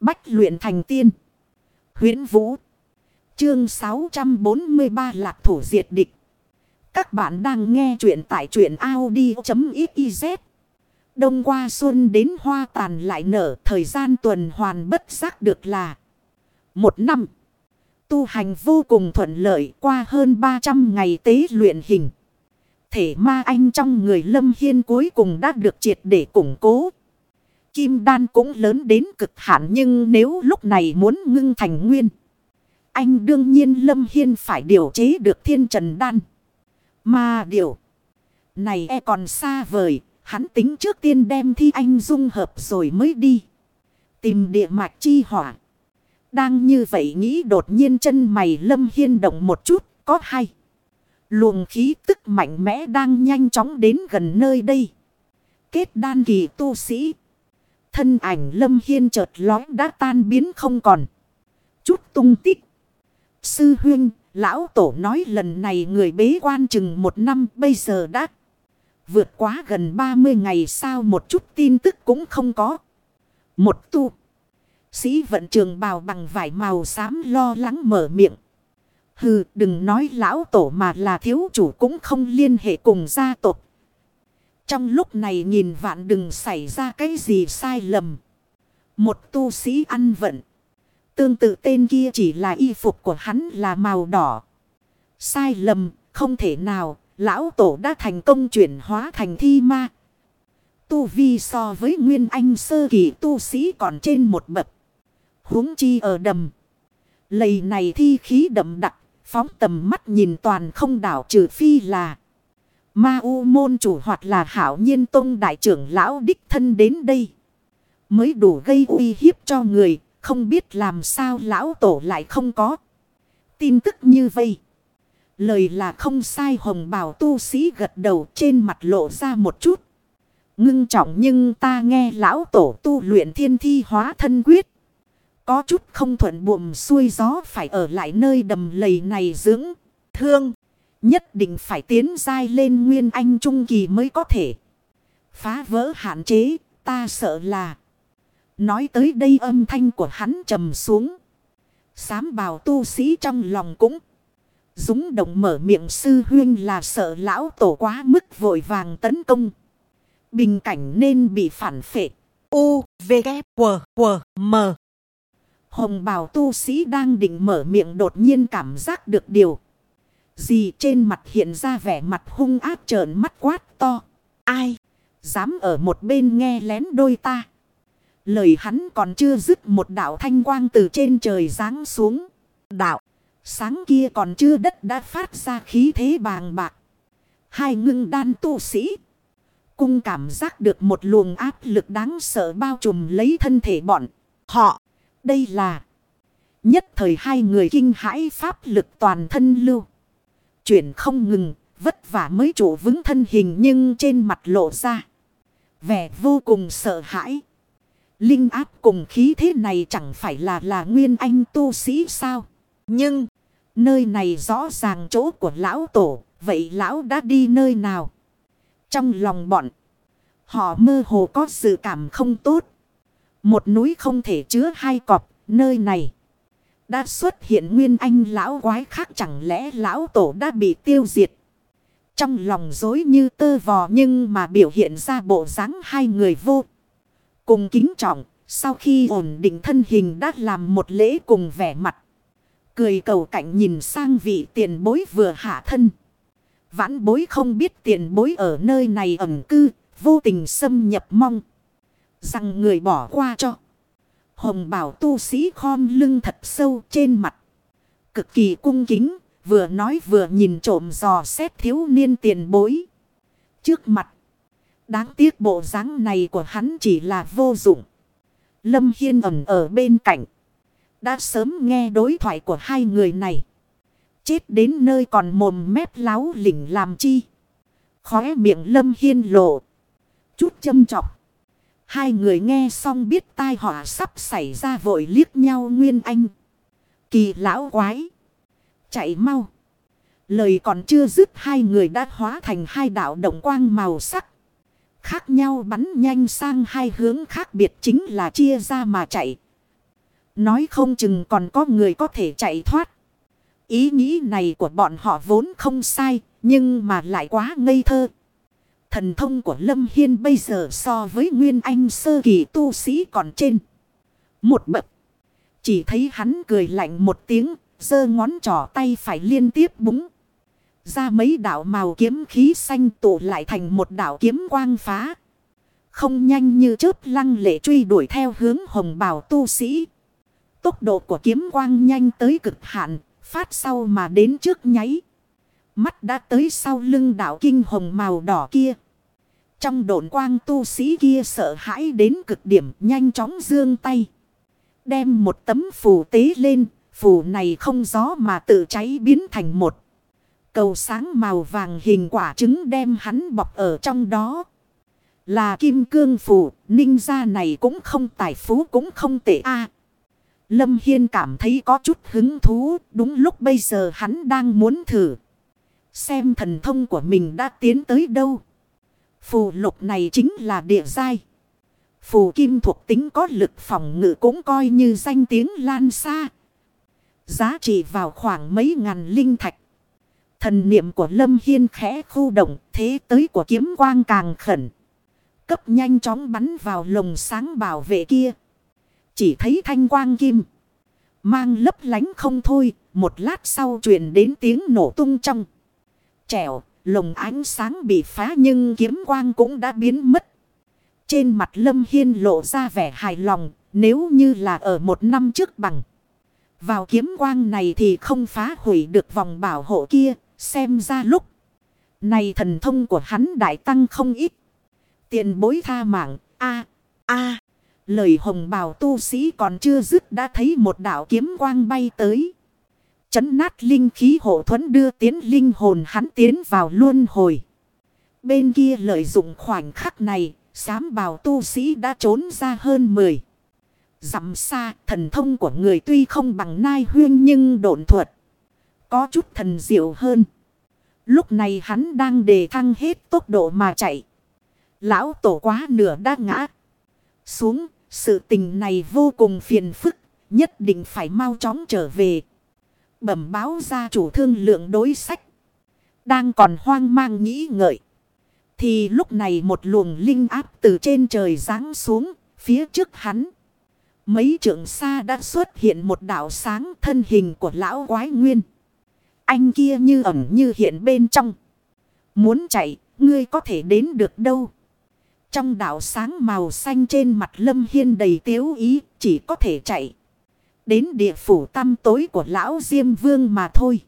Bách luyện thành tiên. huyễn Vũ. Chương 643 Lạc Thủ Diệt Địch. Các bạn đang nghe truyện tại truyện Audi.xyz. Đông qua xuân đến hoa tàn lại nở, thời gian tuần hoàn bất giác được là một năm. Tu hành vô cùng thuận lợi, qua hơn 300 ngày tế luyện hình. Thể ma anh trong người lâm hiên cuối cùng đã được triệt để củng cố. Kim đan cũng lớn đến cực hạn nhưng nếu lúc này muốn ngưng thành nguyên. Anh đương nhiên lâm hiên phải điều chế được thiên trần đan. Mà điều này e còn xa vời. Hắn tính trước tiên đem thi anh dung hợp rồi mới đi. Tìm địa mạch chi hỏa. Đang như vậy nghĩ đột nhiên chân mày lâm hiên động một chút. Có hay. Luồng khí tức mạnh mẽ đang nhanh chóng đến gần nơi đây. Kết đan kỳ tu sĩ. Thân ảnh lâm hiên chợt lói đã tan biến không còn. Chút tung tích. Sư huyên, lão tổ nói lần này người bế quan chừng một năm bây giờ đã vượt quá gần 30 ngày sao một chút tin tức cũng không có. Một tu. Sĩ vận trường bào bằng vải màu xám lo lắng mở miệng. Hừ đừng nói lão tổ mà là thiếu chủ cũng không liên hệ cùng gia tộc. Trong lúc này nhìn vạn đừng xảy ra cái gì sai lầm. Một tu sĩ ăn vận. Tương tự tên kia chỉ là y phục của hắn là màu đỏ. Sai lầm, không thể nào, lão tổ đã thành công chuyển hóa thành thi ma. Tu vi so với nguyên anh sơ kỳ tu sĩ còn trên một bậc. huống chi ở đầm. Lầy này thi khí đậm đặc, phóng tầm mắt nhìn toàn không đảo trừ phi là. Ma U môn chủ hoặc là hảo nhiên tông đại trưởng lão đích thân đến đây. Mới đủ gây uy hiếp cho người, không biết làm sao lão tổ lại không có. Tin tức như vây. Lời là không sai hồng bào tu sĩ gật đầu trên mặt lộ ra một chút. Ngưng trọng nhưng ta nghe lão tổ tu luyện thiên thi hóa thân quyết. Có chút không thuận buồm xuôi gió phải ở lại nơi đầm lầy này dưỡng. Thương. Nhất định phải tiến dai lên nguyên anh trung kỳ mới có thể. Phá vỡ hạn chế. Ta sợ là. Nói tới đây âm thanh của hắn trầm xuống. Sám bào tu sĩ trong lòng cũng. Dũng động mở miệng sư huyên là sợ lão tổ quá mức vội vàng tấn công. Bình cảnh nên bị phản phệ. U, V, K, W, W, M. Hồng bào tu sĩ đang định mở miệng đột nhiên cảm giác được điều. Gì trên mặt hiện ra vẻ mặt hung ác trợn mắt quát to. Ai? Dám ở một bên nghe lén đôi ta. Lời hắn còn chưa dứt một đạo thanh quang từ trên trời giáng xuống. Đạo. Sáng kia còn chưa đất đã phát ra khí thế bàng bạc. Hai ngưng đan tu sĩ. Cung cảm giác được một luồng áp lực đáng sợ bao trùm lấy thân thể bọn. Họ. Đây là. Nhất thời hai người kinh hãi pháp lực toàn thân lưu. Chuyển không ngừng. Vất vả mới trụ vững thân hình nhưng trên mặt lộ ra. Vẻ vô cùng sợ hãi. Linh áp cùng khí thế này chẳng phải là là nguyên anh tu sĩ sao. Nhưng, nơi này rõ ràng chỗ của lão tổ, vậy lão đã đi nơi nào? Trong lòng bọn, họ mơ hồ có sự cảm không tốt. Một núi không thể chứa hai cọp, nơi này. Đã xuất hiện nguyên anh lão quái khác chẳng lẽ lão tổ đã bị tiêu diệt. Trong lòng dối như tơ vò nhưng mà biểu hiện ra bộ dáng hai người vô. Cùng kính trọng, sau khi ổn định thân hình đã làm một lễ cùng vẻ mặt. Cười cầu cạnh nhìn sang vị tiền bối vừa hạ thân. Vãn bối không biết tiền bối ở nơi này ẩn cư, vô tình xâm nhập mong. Rằng người bỏ qua cho. Hồng bảo tu sĩ khom lưng thật sâu trên mặt. Cực kỳ cung kính, vừa nói vừa nhìn trộm dò xét thiếu niên tiền bối. Trước mặt. Đáng tiếc bộ dáng này của hắn chỉ là vô dụng. Lâm Hiên ẩn ở bên cạnh. Đã sớm nghe đối thoại của hai người này. Chết đến nơi còn mồm mép láo lỉnh làm chi. Khóe miệng Lâm Hiên lộ. Chút châm trọng. Hai người nghe xong biết tai họa sắp xảy ra vội liếc nhau Nguyên Anh. Kỳ lão quái. Chạy mau. Lời còn chưa dứt hai người đã hóa thành hai đạo động quang màu sắc. Khác nhau bắn nhanh sang hai hướng khác biệt chính là chia ra mà chạy. Nói không chừng còn có người có thể chạy thoát. Ý nghĩ này của bọn họ vốn không sai, nhưng mà lại quá ngây thơ. Thần thông của Lâm Hiên bây giờ so với Nguyên Anh sơ kỳ tu sĩ còn trên. Một bậc. Chỉ thấy hắn cười lạnh một tiếng, giơ ngón trỏ tay phải liên tiếp búng. Ra mấy đạo màu kiếm khí xanh tụ lại thành một đạo kiếm quang phá. Không nhanh như chớp lăng lệ truy đuổi theo hướng hồng bào tu sĩ. Tốc độ của kiếm quang nhanh tới cực hạn, phát sau mà đến trước nháy. Mắt đã tới sau lưng đạo kinh hồng màu đỏ kia. Trong độn quang tu sĩ kia sợ hãi đến cực điểm nhanh chóng dương tay. Đem một tấm phù tế lên, phù này không gió mà tự cháy biến thành một. Cầu sáng màu vàng hình quả trứng đem hắn bọc ở trong đó. Là kim cương phù, ninh gia này cũng không tài phú cũng không tệ a Lâm Hiên cảm thấy có chút hứng thú, đúng lúc bây giờ hắn đang muốn thử. Xem thần thông của mình đã tiến tới đâu. Phù lục này chính là địa giai. Phù kim thuộc tính có lực phòng ngự cũng coi như danh tiếng lan xa. Giá trị vào khoảng mấy ngàn linh thạch. Thần niệm của Lâm Hiên khẽ khu động, thế tới của kiếm quang càng khẩn. Cấp nhanh chóng bắn vào lồng sáng bảo vệ kia. Chỉ thấy thanh quang kim. Mang lấp lánh không thôi. Một lát sau truyền đến tiếng nổ tung trong. Trẻo, lồng ánh sáng bị phá nhưng kiếm quang cũng đã biến mất. Trên mặt Lâm Hiên lộ ra vẻ hài lòng. Nếu như là ở một năm trước bằng. Vào kiếm quang này thì không phá hủy được vòng bảo hộ kia. Xem ra lúc này thần thông của hắn đại tăng không ít. Tiền bối tha mạng. a a Lời hồng bào tu sĩ còn chưa dứt đã thấy một đạo kiếm quang bay tới. Chấn nát linh khí hộ thuẫn đưa tiến linh hồn hắn tiến vào luân hồi. Bên kia lợi dụng khoảnh khắc này, sám bào tu sĩ đã trốn ra hơn 10. Dặm xa, thần thông của người tuy không bằng nai huyên nhưng độn thuật. Có chút thần diệu hơn. Lúc này hắn đang đề thăng hết tốc độ mà chạy. Lão tổ quá nửa đã ngã. Xuống, sự tình này vô cùng phiền phức, nhất định phải mau chóng trở về. Bẩm báo ra chủ thương lượng đối sách. Đang còn hoang mang nghĩ ngợi. Thì lúc này một luồng linh áp từ trên trời giáng xuống, phía trước hắn. Mấy trượng xa đã xuất hiện một đảo sáng thân hình của lão quái nguyên. Anh kia như ẩn như hiện bên trong. Muốn chạy, ngươi có thể đến được đâu. Trong đảo sáng màu xanh trên mặt lâm hiên đầy tiếu ý, chỉ có thể chạy. Đến địa phủ tăm tối của lão Diêm Vương mà thôi.